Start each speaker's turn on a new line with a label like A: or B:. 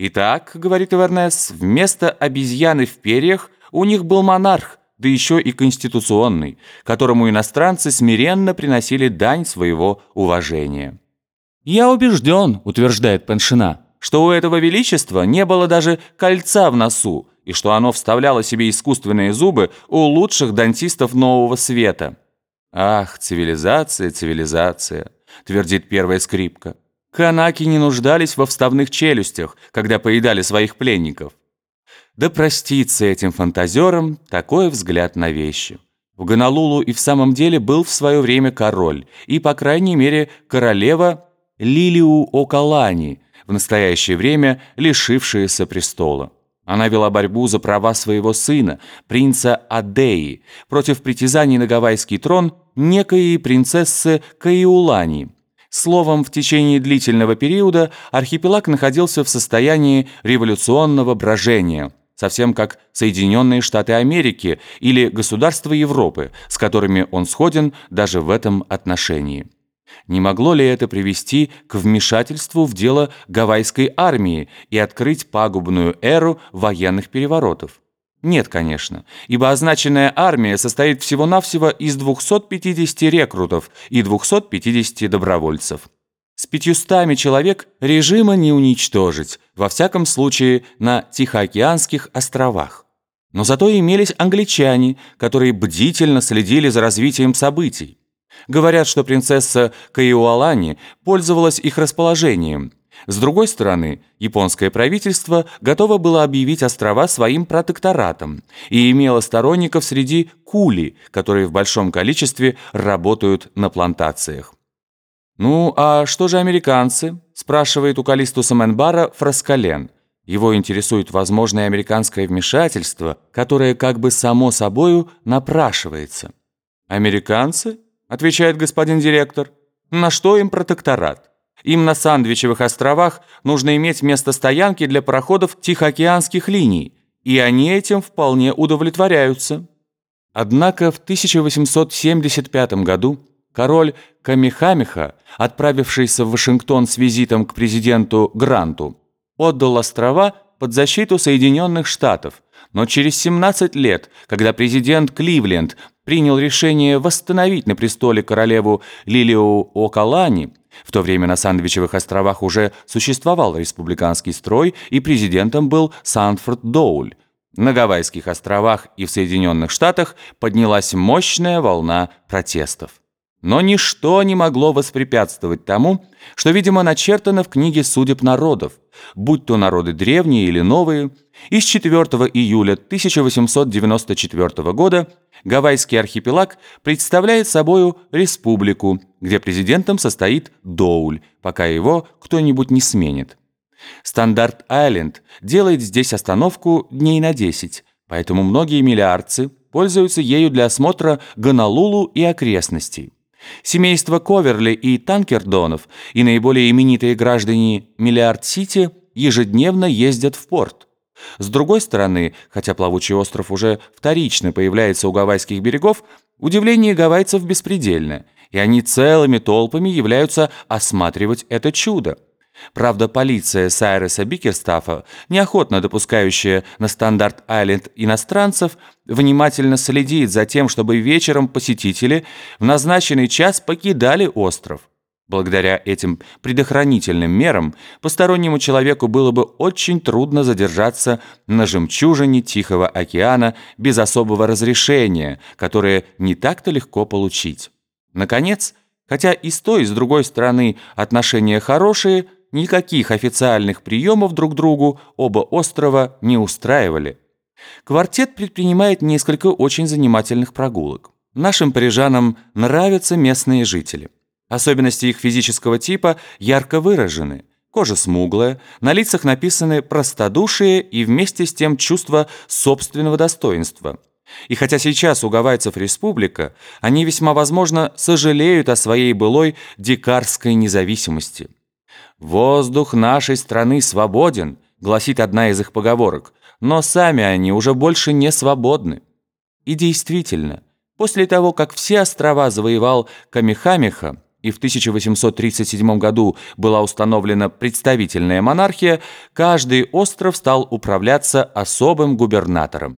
A: «Итак, — говорит Эвернес, — вместо обезьяны в перьях у них был монарх, да еще и конституционный, которому иностранцы смиренно приносили дань своего уважения». «Я убежден, — утверждает Паншина, — что у этого величества не было даже кольца в носу, и что оно вставляло себе искусственные зубы у лучших дантистов нового света». «Ах, цивилизация, цивилизация!» — твердит первая скрипка. Канаки не нуждались во вставных челюстях, когда поедали своих пленников. Да простится этим фантазерам такой взгляд на вещи. В Гонолулу и в самом деле был в свое время король, и, по крайней мере, королева Лилиу Окалани, в настоящее время лишившаяся престола. Она вела борьбу за права своего сына, принца Адеи, против притязаний на гавайский трон некой принцессы Каиулани – Словом, в течение длительного периода архипелаг находился в состоянии революционного брожения, совсем как Соединенные Штаты Америки или государства Европы, с которыми он сходен даже в этом отношении. Не могло ли это привести к вмешательству в дело гавайской армии и открыть пагубную эру военных переворотов? Нет, конечно, ибо означенная армия состоит всего-навсего из 250 рекрутов и 250 добровольцев. С пятьюстами человек режима не уничтожить, во всяком случае на Тихоокеанских островах. Но зато имелись англичане, которые бдительно следили за развитием событий. Говорят, что принцесса Каиуалани пользовалась их расположением – с другой стороны, японское правительство готово было объявить острова своим протекторатом и имело сторонников среди кули, которые в большом количестве работают на плантациях. «Ну, а что же американцы?» – спрашивает у Калистуса Менбара Фраскален. Его интересует возможное американское вмешательство, которое как бы само собою напрашивается. «Американцы?» – отвечает господин директор. «На что им протекторат?» Им на Сандвичевых островах нужно иметь место стоянки для пароходов Тихоокеанских линий, и они этим вполне удовлетворяются. Однако в 1875 году король Камихамиха, отправившийся в Вашингтон с визитом к президенту Гранту, отдал острова под защиту Соединенных Штатов, но через 17 лет, когда президент Кливленд принял решение восстановить на престоле королеву Лилиу Окалани, в то время на Сандвичевых островах уже существовал республиканский строй, и президентом был Сандфорд Доуль. На Гавайских островах и в Соединенных Штатах поднялась мощная волна протестов. Но ничто не могло воспрепятствовать тому, что, видимо, начертано в книге судеб народов, будь то народы древние или новые. Из 4 июля 1894 года Гавайский архипелаг представляет собою республику, где президентом состоит Доуль, пока его кто-нибудь не сменит. Стандарт-Айленд делает здесь остановку дней на 10, поэтому многие миллиардцы пользуются ею для осмотра Гонолулу и окрестностей. Семейство Коверли и Танкердонов и наиболее именитые граждане Миллиард-Сити ежедневно ездят в порт. С другой стороны, хотя плавучий остров уже вторично появляется у гавайских берегов, удивление гавайцев беспредельно, и они целыми толпами являются осматривать это чудо. Правда, полиция Сайреса Бикерстафа, неохотно допускающая на Стандарт-Айленд иностранцев, внимательно следит за тем, чтобы вечером посетители в назначенный час покидали остров. Благодаря этим предохранительным мерам постороннему человеку было бы очень трудно задержаться на жемчужине Тихого океана без особого разрешения, которое не так-то легко получить. Наконец, хотя и с той, и с другой стороны отношения хорошие – никаких официальных приемов друг другу оба острова не устраивали. Квартет предпринимает несколько очень занимательных прогулок. Нашим парижанам нравятся местные жители. Особенности их физического типа ярко выражены. Кожа смуглая, на лицах написаны простодушие и вместе с тем чувство собственного достоинства. И хотя сейчас у гавайцев республика, они весьма возможно сожалеют о своей былой дикарской независимости. «Воздух нашей страны свободен», гласит одна из их поговорок, но сами они уже больше не свободны. И действительно, после того, как все острова завоевал Камихамиха, и в 1837 году была установлена представительная монархия, каждый остров стал управляться особым губернатором.